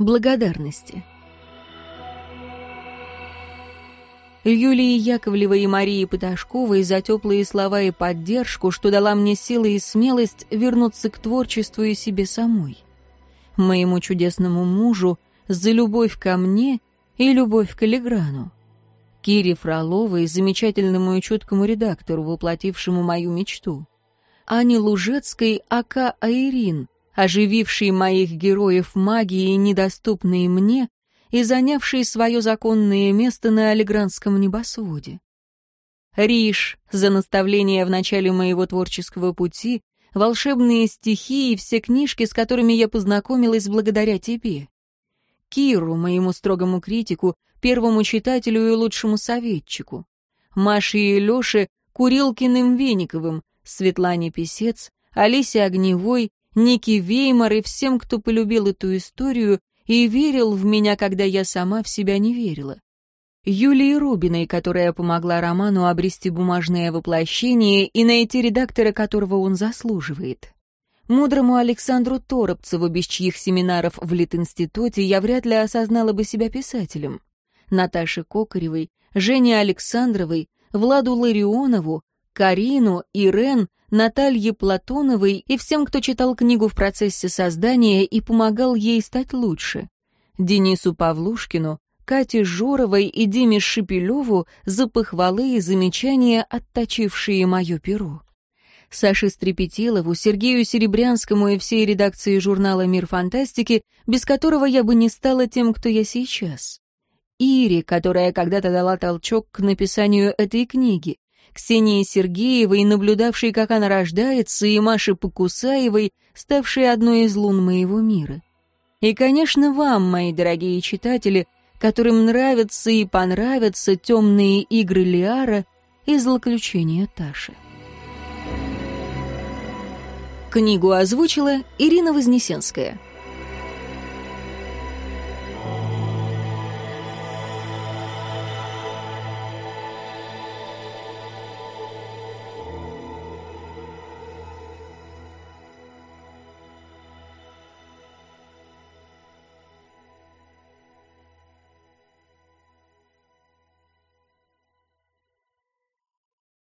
благодарности. Юлии Яковлевой и Марии Поташковой за теплые слова и поддержку, что дала мне силы и смелость вернуться к творчеству и себе самой. Моему чудесному мужу за любовь ко мне и любовь к Элеграну. Кире Фроловой, замечательному и чуткому редактору, воплотившему мою мечту. Ане Лужецкой, АК Айрин, ожививший моих героев магией, недоступной мне, и занявший свое законное место на Олегранском небосводе. Риш за наставление в начале моего творческого пути, волшебные стихи и все книжки, с которыми я познакомилась благодаря тебе. Киру, моему строгому критику, первому читателю и лучшему советчику. Маше и Лёше, Курилкиным Вениковым, Светлане Песец, Алисе Огневой, Ники Веймар и всем, кто полюбил эту историю и верил в меня, когда я сама в себя не верила. Юлии Рубиной, которая помогла Роману обрести бумажное воплощение и найти редактора, которого он заслуживает. Мудрому Александру Торопцеву, без чьих семинаров в Литинституте я вряд ли осознала бы себя писателем. Наташе Кокаревой, Жене Александровой, Владу Ларионову, Карину, Ирен, Наталье Платоновой и всем, кто читал книгу в процессе создания и помогал ей стать лучше. Денису Павлушкину, Кате Жоровой и Диме Шепелеву за похвалы и замечания, отточившие мое перо. Саше Стрепетилову, Сергею Серебрянскому и всей редакции журнала «Мир фантастики», без которого я бы не стала тем, кто я сейчас. Ире, которая когда-то дала толчок к написанию этой книги, Ксении Сергеевой, наблюдавшей, как она рождается, и Маше Покусаевой, ставшей одной из лун моего мира. И, конечно, вам, мои дорогие читатели, которым нравятся и понравятся темные игры Лиара и злоключения Таши. Книгу озвучила Ирина Вознесенская.